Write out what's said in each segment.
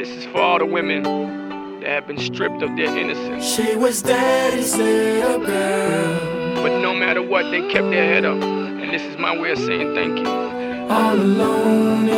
This is for all the women that have been stripped of their innocence. She was daddy's little girl. But no matter what, they kept their head up. And this is my way of saying thank you. All alone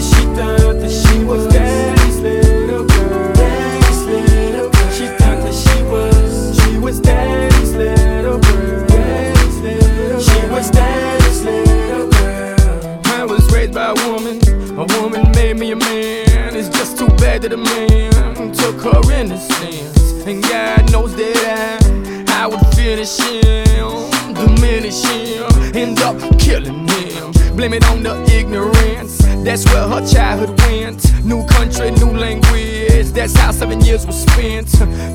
Cause she thought that she was daddy's little girl. Daddy's little girl. She thought that she was. She was daddy's little girl. Daddy's little She was daddy's little girl. I was raised by a woman. A woman made me a man. It's just too bad that a man took her innocence. And God knows that I, I would finish him, diminish him, end up killing him. Blame it on the ignorance. That's where her childhood went. New country, new language. That's how seven years was spent.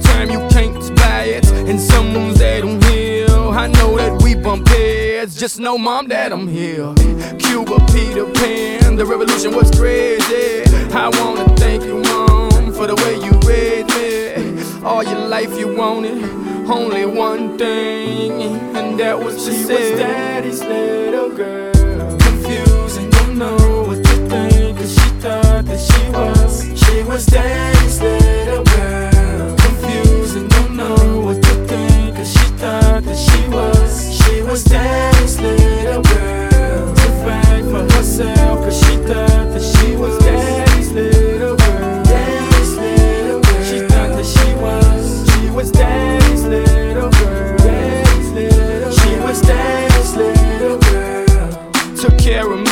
Time you can't buy it, and some wounds they don't heal. I know that we bump heads. Just know, mom, that I'm here. Cuba, Peter Pan, the revolution was crazy. I wanna thank you, mom, for the way you raised me. All your life you wanted only one thing, and that was to She was daddy's little girl.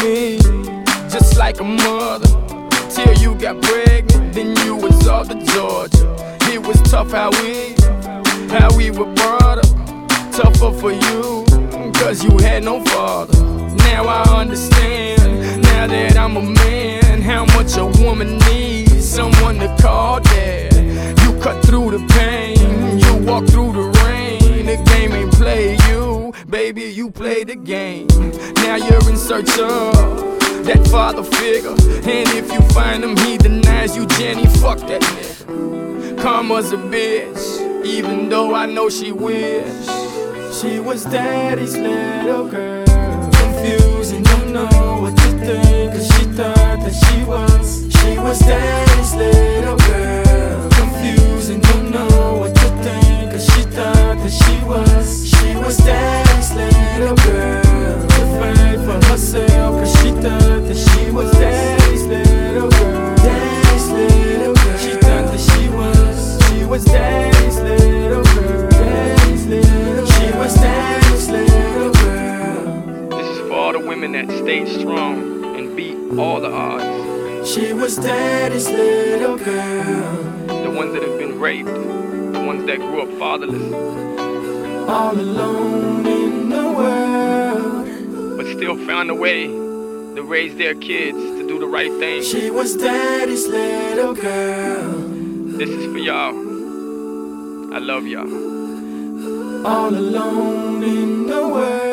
Me. Just like a mother till you got pregnant then you was off to georgia. It was tough how we how we were brought up. Tougher for you cause you had no father. Now i understand now that i'm a man how much a woman needs someone to call dad you play the game now you're in search of that father figure. And if you find him, he denies you, Jenny. Fuck that nigga. Karma's a bitch, even though I know she wish. She was daddy's little girl. Confused and don't know what to think. Cause she thought that she was. She was daddy's stayed strong and beat all the odds. She was daddy's little girl. The ones that have been raped, the ones that grew up fatherless, All alone in the world. but still found a way to raise their kids to do the right thing. She was daddy's little girl. This is for y'all. I love y'all. All alone in the world.